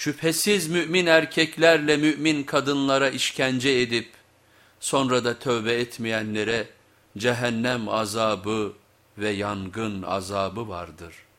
Şüphesiz mümin erkeklerle mümin kadınlara işkence edip sonra da tövbe etmeyenlere cehennem azabı ve yangın azabı vardır.''